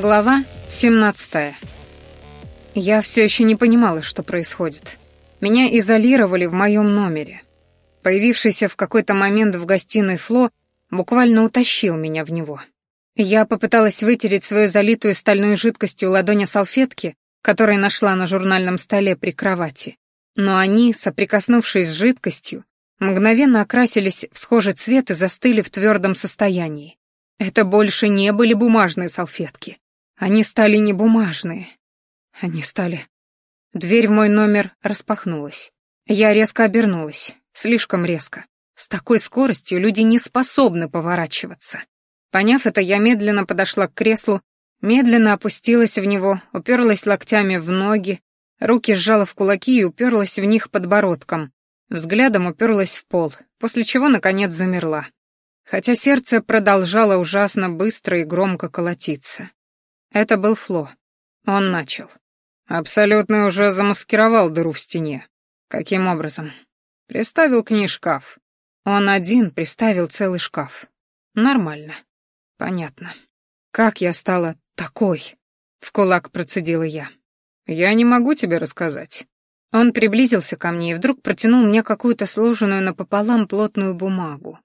Глава 17. Я все еще не понимала, что происходит. Меня изолировали в моем номере. Появившийся в какой-то момент в гостиной Фло буквально утащил меня в него. Я попыталась вытереть свою залитую стальной жидкостью ладонь салфетки, которые нашла на журнальном столе при кровати. Но они, соприкоснувшись с жидкостью, мгновенно окрасились в схожий цвет и застыли в твердом состоянии. Это больше не были бумажные салфетки. Они стали не бумажные. Они стали... Дверь в мой номер распахнулась. Я резко обернулась. Слишком резко. С такой скоростью люди не способны поворачиваться. Поняв это, я медленно подошла к креслу, медленно опустилась в него, уперлась локтями в ноги, руки сжала в кулаки и уперлась в них подбородком. Взглядом уперлась в пол, после чего, наконец, замерла. Хотя сердце продолжало ужасно быстро и громко колотиться. Это был Фло. Он начал. Абсолютно уже замаскировал дыру в стене. Каким образом? Приставил к ней шкаф. Он один приставил целый шкаф. Нормально. Понятно. Как я стала такой? В кулак процедила я. Я не могу тебе рассказать. Он приблизился ко мне и вдруг протянул мне какую-то сложенную напополам плотную бумагу.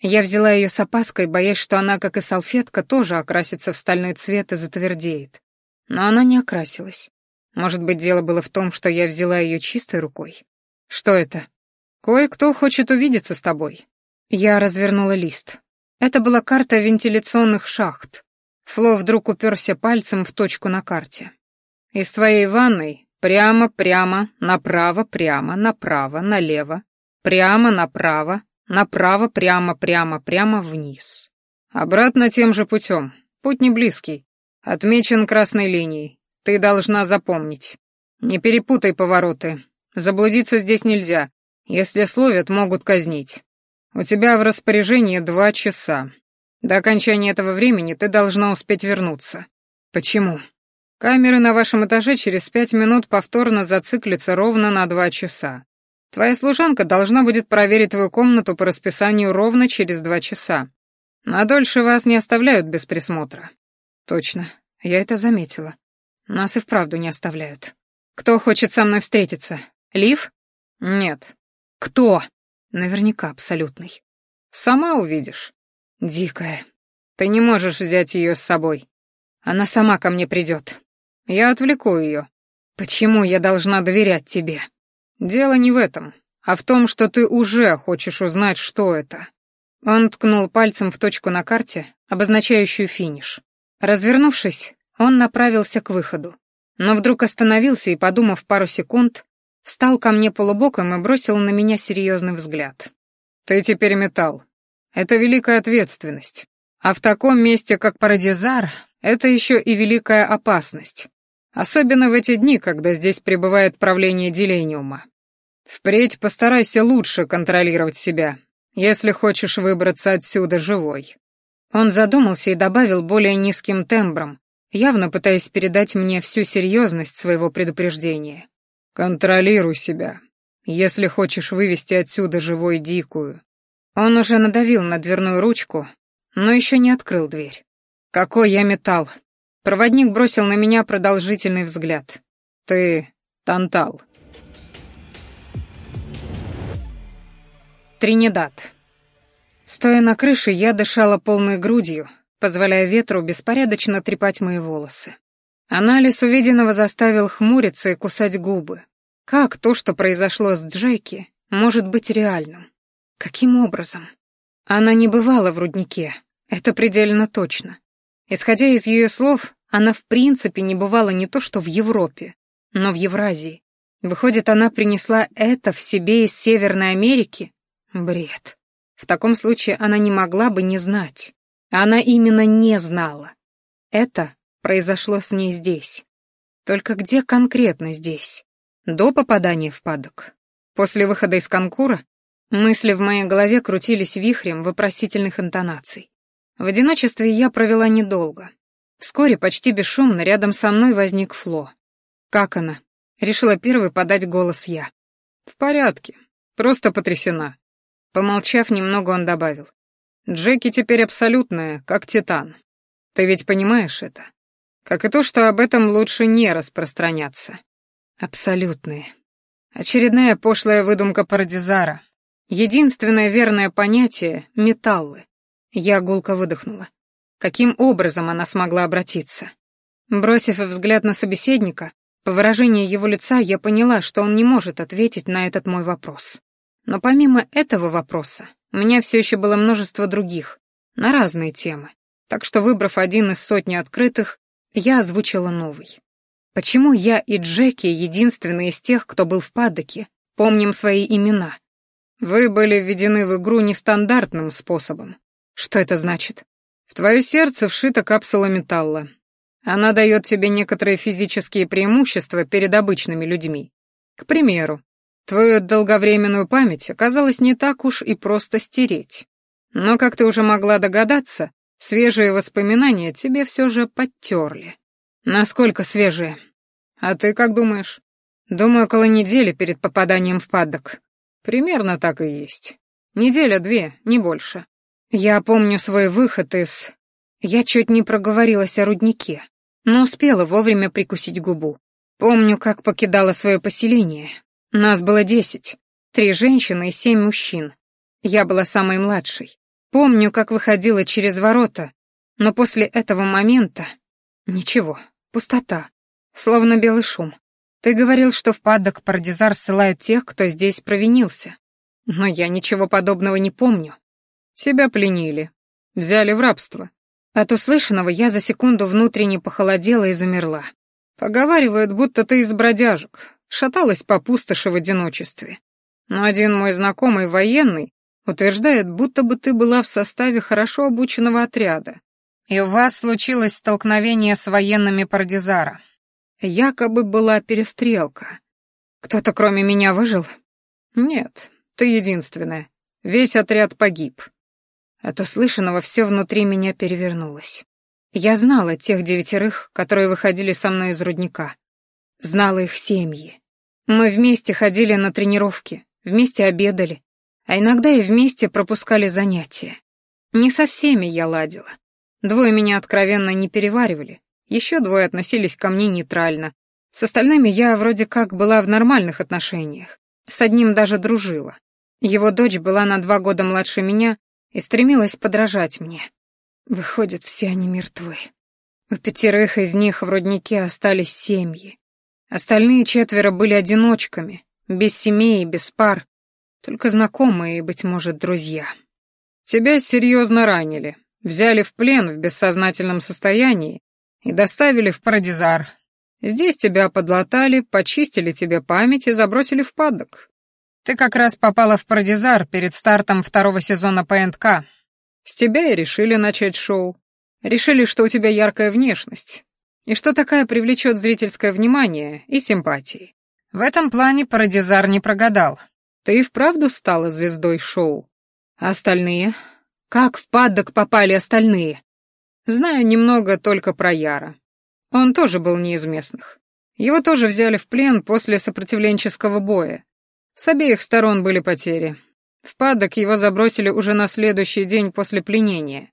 Я взяла ее с опаской, боясь, что она, как и салфетка, тоже окрасится в стальной цвет и затвердеет. Но она не окрасилась. Может быть, дело было в том, что я взяла ее чистой рукой? Что это? Кое-кто хочет увидеться с тобой. Я развернула лист. Это была карта вентиляционных шахт. Фло вдруг уперся пальцем в точку на карте. Из твоей ванной прямо, прямо, направо, прямо, направо, налево, прямо, направо, Направо, прямо, прямо, прямо вниз. Обратно тем же путем. Путь не близкий. Отмечен красной линией. Ты должна запомнить. Не перепутай повороты. Заблудиться здесь нельзя. Если словят, могут казнить. У тебя в распоряжении два часа. До окончания этого времени ты должна успеть вернуться. Почему? Камеры на вашем этаже через пять минут повторно зациклятся ровно на два часа. Твоя служанка должна будет проверить твою комнату по расписанию ровно через два часа. На дольше вас не оставляют без присмотра. Точно, я это заметила. Нас и вправду не оставляют. Кто хочет со мной встретиться? Лив? Нет. Кто? Наверняка абсолютный. Сама увидишь. Дикая. Ты не можешь взять ее с собой. Она сама ко мне придет. Я отвлеку ее. Почему я должна доверять тебе? Дело не в этом, а в том, что ты уже хочешь узнать, что это. Он ткнул пальцем в точку на карте, обозначающую финиш. Развернувшись, он направился к выходу, но вдруг остановился и, подумав пару секунд, встал ко мне полубоком и бросил на меня серьезный взгляд. «Ты теперь металл. Это великая ответственность. А в таком месте, как Парадизар, это еще и великая опасность. Особенно в эти дни, когда здесь пребывает правление Делениума. Впредь постарайся лучше контролировать себя, если хочешь выбраться отсюда живой». Он задумался и добавил более низким тембром, явно пытаясь передать мне всю серьезность своего предупреждения. «Контролируй себя, если хочешь вывести отсюда живой дикую». Он уже надавил на дверную ручку, но еще не открыл дверь. «Какой я металл!» Проводник бросил на меня продолжительный взгляд. «Ты Тантал». Тринидад. Стоя на крыше, я дышала полной грудью, позволяя ветру беспорядочно трепать мои волосы. Анализ увиденного заставил хмуриться и кусать губы. Как то, что произошло с Джеки, может быть реальным? Каким образом? Она не бывала в руднике, это предельно точно. Исходя из ее слов, она в принципе не бывала не то что в Европе, но в Евразии. Выходит, она принесла это в себе из Северной Америки? Бред. В таком случае она не могла бы не знать. Она именно не знала. Это произошло с ней здесь. Только где конкретно здесь? До попадания в падок? После выхода из конкура? Мысли в моей голове крутились вихрем вопросительных интонаций. В одиночестве я провела недолго. Вскоре, почти бесшумно, рядом со мной возник Фло. «Как она?» — решила первой подать голос я. «В порядке. Просто потрясена». Помолчав немного, он добавил. «Джеки теперь абсолютная, как Титан. Ты ведь понимаешь это? Как и то, что об этом лучше не распространяться. Абсолютные. Очередная пошлая выдумка Парадизара. Единственное верное понятие — металлы. Я гулко выдохнула. Каким образом она смогла обратиться? Бросив взгляд на собеседника, по выражению его лица я поняла, что он не может ответить на этот мой вопрос. Но помимо этого вопроса, у меня все еще было множество других, на разные темы. Так что, выбрав один из сотни открытых, я озвучила новый. Почему я и Джеки, единственные из тех, кто был в падоке, помним свои имена? Вы были введены в игру нестандартным способом. Что это значит? В твое сердце вшита капсула металла. Она дает тебе некоторые физические преимущества перед обычными людьми. К примеру, твою долговременную память оказалось не так уж и просто стереть. Но, как ты уже могла догадаться, свежие воспоминания тебе все же подтерли. Насколько свежие? А ты как думаешь? Думаю, около недели перед попаданием в падок. Примерно так и есть. Неделя-две, не больше. Я помню свой выход из... Я чуть не проговорилась о руднике, но успела вовремя прикусить губу. Помню, как покидала свое поселение. Нас было десять. Три женщины и семь мужчин. Я была самой младшей. Помню, как выходила через ворота, но после этого момента... Ничего, Пустота. Словно белый шум. Ты говорил, что в падок Пардизар ссылает тех, кто здесь провинился. Но я ничего подобного не помню. Тебя пленили. Взяли в рабство. От услышанного я за секунду внутренне похолодела и замерла. Поговаривают, будто ты из бродяжек, шаталась по пустоши в одиночестве. Но один мой знакомый военный утверждает, будто бы ты была в составе хорошо обученного отряда, и у вас случилось столкновение с военными Пардизара. Якобы была перестрелка. Кто-то кроме меня выжил? Нет, ты единственная. Весь отряд погиб. От услышанного все внутри меня перевернулось. Я знала тех девятерых, которые выходили со мной из рудника. Знала их семьи. Мы вместе ходили на тренировки, вместе обедали, а иногда и вместе пропускали занятия. Не со всеми я ладила. Двое меня откровенно не переваривали, еще двое относились ко мне нейтрально. С остальными я вроде как была в нормальных отношениях. С одним даже дружила. Его дочь была на два года младше меня и стремилась подражать мне. Выходит, все они мертвы. У пятерых из них в руднике остались семьи. Остальные четверо были одиночками, без семей без пар, только знакомые и, быть может, друзья. «Тебя серьезно ранили», Взяли в плен в бессознательном состоянии и доставили в Парадизар. Здесь тебя подлатали, почистили тебе память и забросили в падок. Ты как раз попала в Парадизар перед стартом второго сезона ПНК. С тебя и решили начать шоу. Решили, что у тебя яркая внешность, и что такая привлечет зрительское внимание и симпатии. В этом плане Парадизар не прогадал. Ты и вправду стала звездой шоу. А остальные как в паддок попали остальные? Знаю немного только про Яра. Он тоже был не из местных. Его тоже взяли в плен после сопротивленческого боя. С обеих сторон были потери. В падок его забросили уже на следующий день после пленения.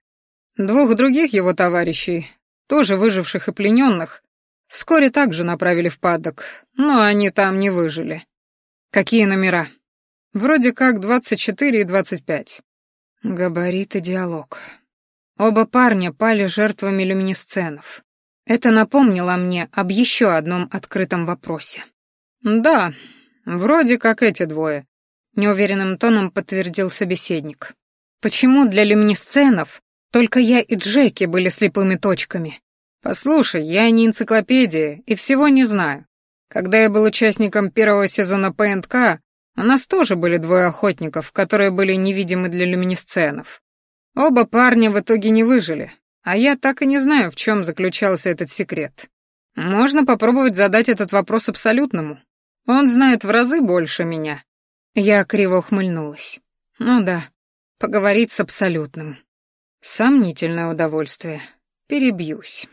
Двух других его товарищей, тоже выживших и плененных, вскоре также направили в падок, но они там не выжили. Какие номера? Вроде как 24 и 25. Габарит и диалог. Оба парня пали жертвами люминесценов. Это напомнило мне об еще одном открытом вопросе. «Да, вроде как эти двое», — неуверенным тоном подтвердил собеседник. «Почему для люминесценов только я и Джеки были слепыми точками? Послушай, я не энциклопедия и всего не знаю. Когда я был участником первого сезона ПНК, у нас тоже были двое охотников, которые были невидимы для люминесценов. Оба парня в итоге не выжили, а я так и не знаю, в чем заключался этот секрет. Можно попробовать задать этот вопрос абсолютному. Он знает в разы больше меня. Я криво ухмыльнулась. Ну да, поговорить с абсолютным. Сомнительное удовольствие. Перебьюсь.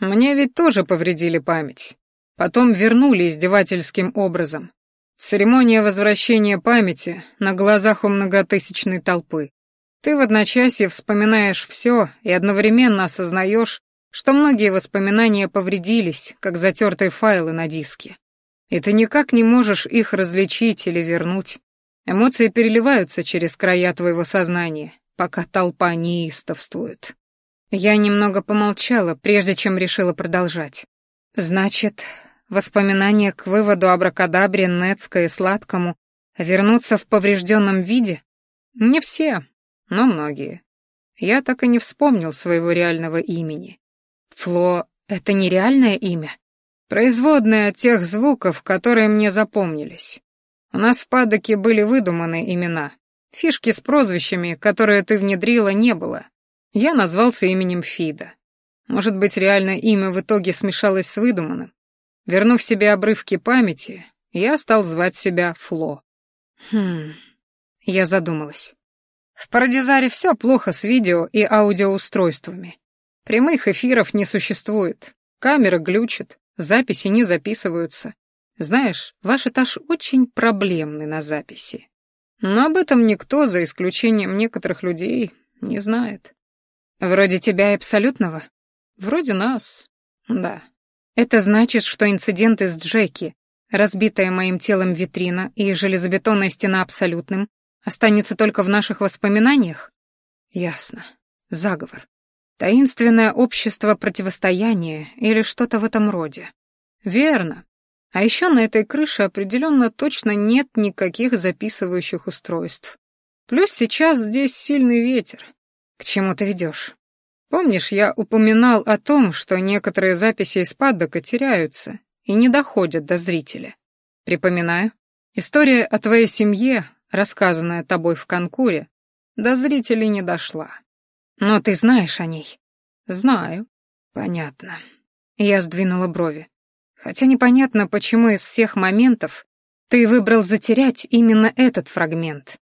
Мне ведь тоже повредили память. Потом вернули издевательским образом. Церемония возвращения памяти на глазах у многотысячной толпы. Ты в одночасье вспоминаешь все и одновременно осознаешь, что многие воспоминания повредились, как затертые файлы на диске. И ты никак не можешь их различить или вернуть. Эмоции переливаются через края твоего сознания, пока толпа неистовствует. Я немного помолчала, прежде чем решила продолжать. Значит, воспоминания к выводу абракадабре, Нецка и Сладкому вернутся в поврежденном виде? Не все, но многие. Я так и не вспомнил своего реального имени. Фло — это нереальное имя? Производное от тех звуков, которые мне запомнились. У нас в падоке были выдуманы имена. Фишки с прозвищами, которые ты внедрила, не было. Я назвался именем Фида. Может быть, реальное имя в итоге смешалось с выдуманным. Вернув себе обрывки памяти, я стал звать себя Фло. Хм... Я задумалась. В Парадизаре все плохо с видео и аудиоустройствами. Прямых эфиров не существует. Камера глючит, записи не записываются. Знаешь, ваш этаж очень проблемный на записи. Но об этом никто, за исключением некоторых людей, не знает. Вроде тебя и абсолютного? Вроде нас. Да. Это значит, что инциденты с Джеки, разбитая моим телом витрина и железобетонная стена абсолютным, останется только в наших воспоминаниях? Ясно. Заговор. Таинственное общество противостояния или что-то в этом роде. Верно. А еще на этой крыше определенно точно нет никаких записывающих устройств. Плюс сейчас здесь сильный ветер. К чему ты ведешь? Помнишь, я упоминал о том, что некоторые записи из паддока теряются и не доходят до зрителя. Припоминаю. История о твоей семье, рассказанная тобой в Конкуре, до зрителей не дошла. Но ты знаешь о ней? Знаю. Понятно. Я сдвинула брови. Хотя непонятно, почему из всех моментов ты выбрал затерять именно этот фрагмент.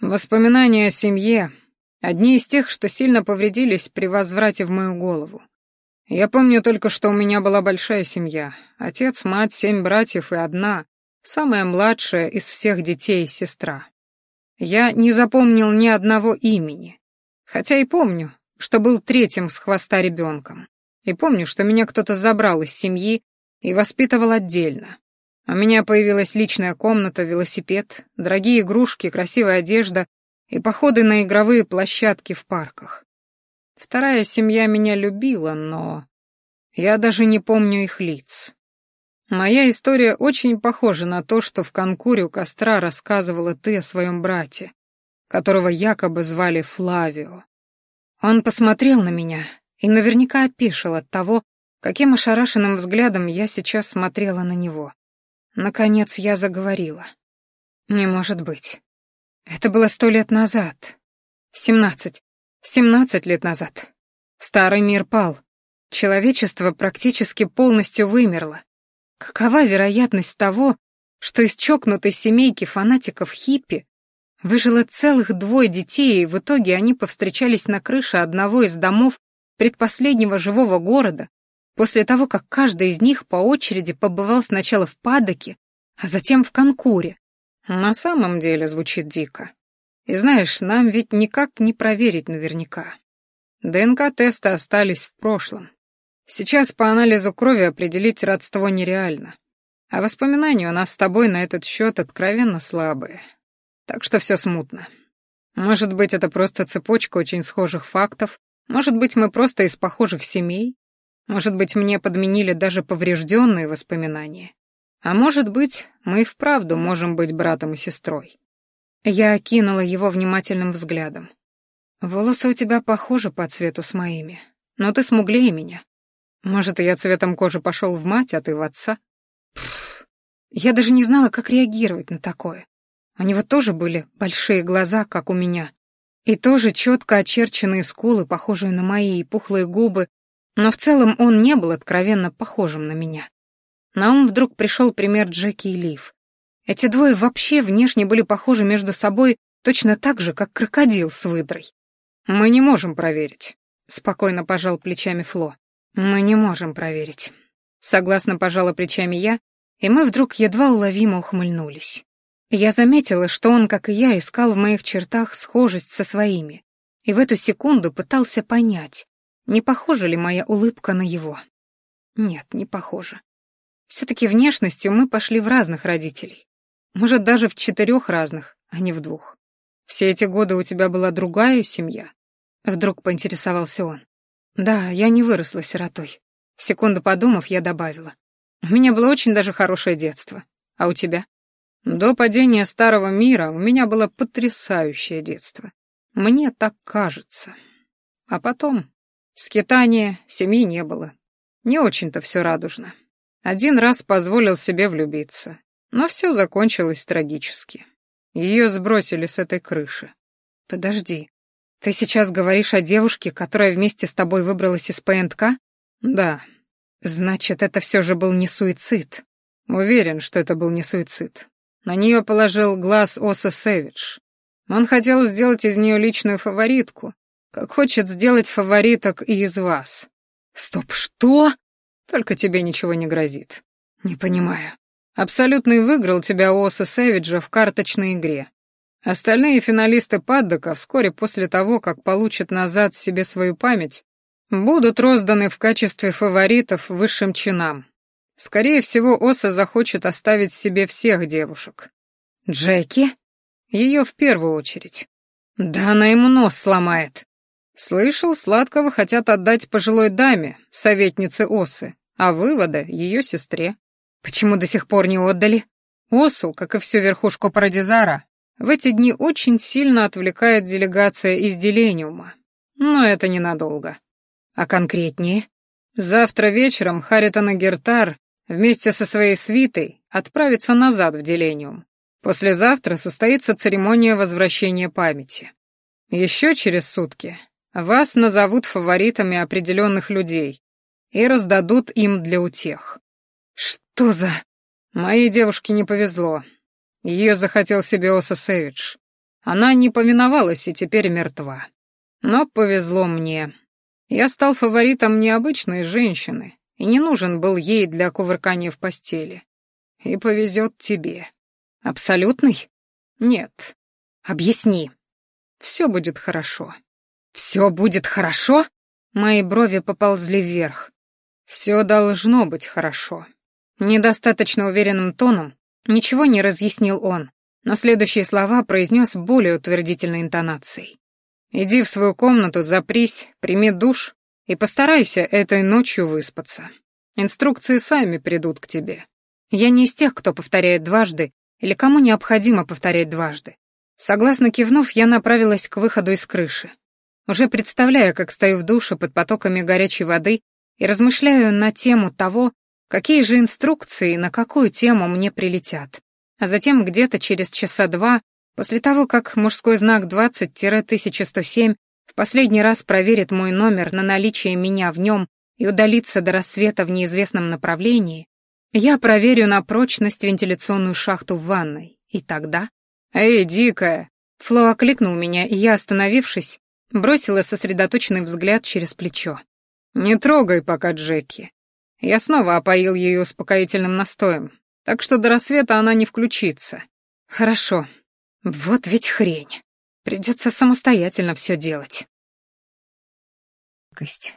Воспоминания о семье — одни из тех, что сильно повредились при возврате в мою голову. Я помню только, что у меня была большая семья. Отец, мать, семь братьев и одна, самая младшая из всех детей, сестра. Я не запомнил ни одного имени, хотя и помню, что был третьим с хвоста ребенком. И помню, что меня кто-то забрал из семьи и воспитывал отдельно. У меня появилась личная комната, велосипед, дорогие игрушки, красивая одежда и походы на игровые площадки в парках. Вторая семья меня любила, но я даже не помню их лиц. Моя история очень похожа на то, что в конкуре у костра рассказывала ты о своем брате, которого якобы звали Флавио. Он посмотрел на меня и наверняка опешил от того, Каким ошарашенным взглядом я сейчас смотрела на него. Наконец я заговорила. Не может быть. Это было сто лет назад. Семнадцать. Семнадцать лет назад. Старый мир пал. Человечество практически полностью вымерло. Какова вероятность того, что из чокнутой семейки фанатиков хиппи выжило целых двое детей, и в итоге они повстречались на крыше одного из домов предпоследнего живого города, после того, как каждый из них по очереди побывал сначала в Падоке, а затем в Конкуре. На самом деле звучит дико. И знаешь, нам ведь никак не проверить наверняка. ДНК-тесты остались в прошлом. Сейчас по анализу крови определить родство нереально. А воспоминания у нас с тобой на этот счет откровенно слабые. Так что все смутно. Может быть, это просто цепочка очень схожих фактов, может быть, мы просто из похожих семей, может быть, мне подменили даже поврежденные воспоминания. А может быть, мы и вправду можем быть братом и сестрой. Я окинула его внимательным взглядом. Волосы у тебя похожи по цвету с моими, но ты смуглее меня. Может, я цветом кожи пошел в мать, а ты в отца? Пфф, я даже не знала, как реагировать на такое. У него тоже были большие глаза, как у меня, и тоже четко очерченные скулы, похожие на мои, и пухлые губы, но в целом он не был откровенно похожим на меня. На ум вдруг пришел пример Джеки и Лив. Эти двое вообще внешне были похожи между собой точно так же, как крокодил с выдрой. «Мы не можем проверить», — спокойно пожал плечами Фло. «Мы не можем проверить». Согласно пожала плечами я, и мы вдруг едва уловимо ухмыльнулись. Я заметила, что он, как и я, искал в моих чертах схожесть со своими, и в эту секунду пытался понять, Не похожа ли моя улыбка на его? Нет, не похожа. Все-таки внешностью мы пошли в разных родителей. Может, даже в четырех разных, а не в двух. Все эти годы у тебя была другая семья? Вдруг поинтересовался он. Да, я не выросла сиротой. Секунду подумав, я добавила. У меня было очень даже хорошее детство. А у тебя? До падения старого мира у меня было потрясающее детство. Мне так кажется. А потом скитание, семьи не было. Не очень-то все радужно. Один раз позволил себе влюбиться, но все закончилось трагически. Ее сбросили с этой крыши. Подожди, ты сейчас говоришь о девушке, которая вместе с тобой выбралась из ПНК? Да. Значит, это все же был не суицид. Уверен, что это был не суицид. На нее положил глаз Оса Сэвидж. Он хотел сделать из нее личную фаворитку, как хочет сделать фавориток и из вас. Стоп, что? Только тебе ничего не грозит. Не понимаю. Абсолютный выиграл тебя Оса Сэвиджа в карточной игре. Остальные финалисты паддока вскоре после того, как получат назад себе свою память, будут розданы в качестве фаворитов высшим чинам. Скорее всего, Оса захочет оставить себе всех девушек. Джеки? Ее в первую очередь. Да она ему нос сломает. Слышал, сладкого хотят отдать пожилой даме, советнице Осы, а вывода — ее сестре. Почему до сих пор не отдали? Осу, как и всю верхушку Парадизара, в эти дни очень сильно отвлекает делегация из Делениума. Но это ненадолго. А конкретнее? Завтра вечером Харитон и Гертар вместе со своей свитой отправится назад в Делениум. Послезавтра состоится церемония возвращения памяти. Еще через сутки вас назовут фаворитами определенных людей и раздадут им для утех. Что за... Моей девушке не повезло. Ее захотел себе Оса Сэвидж. Она не повиновалась и теперь мертва. Но повезло мне. Я стал фаворитом необычной женщины, и не нужен был ей для кувыркания в постели. И повезет тебе. Абсолютный? Нет. Объясни. Все будет хорошо. Все будет хорошо? Мои брови поползли вверх. Все должно быть хорошо. Недостаточно уверенным тоном ничего не разъяснил он, но следующие слова произнес более утвердительной интонацией. «Иди в свою комнату, запрись, прими душ и постарайся этой ночью выспаться. Инструкции сами придут к тебе. Я не из тех, кто повторяет дважды или кому необходимо повторять дважды. Согласно кивнув, я направилась к выходу из крыши. Уже представляя, как стою в душе под потоками горячей воды и размышляю на тему того, какие же инструкции на какую тему мне прилетят. А затем где-то через часа два, после того, как мужской знак 20-1107 в последний раз проверит мой номер на наличие меня в нем и удалится до рассвета в неизвестном направлении, я проверю на прочность вентиляционную шахту в ванной. И тогда... «Эй, дикая!» Фло окликнул меня, и я, остановившись, бросила сосредоточенный взгляд через плечо. «Не трогай пока Джеки. Я снова опоил ее успокоительным настоем, так что до рассвета она не включится». «Хорошо. Вот ведь хрень». Придется самостоятельно все делать. Кость.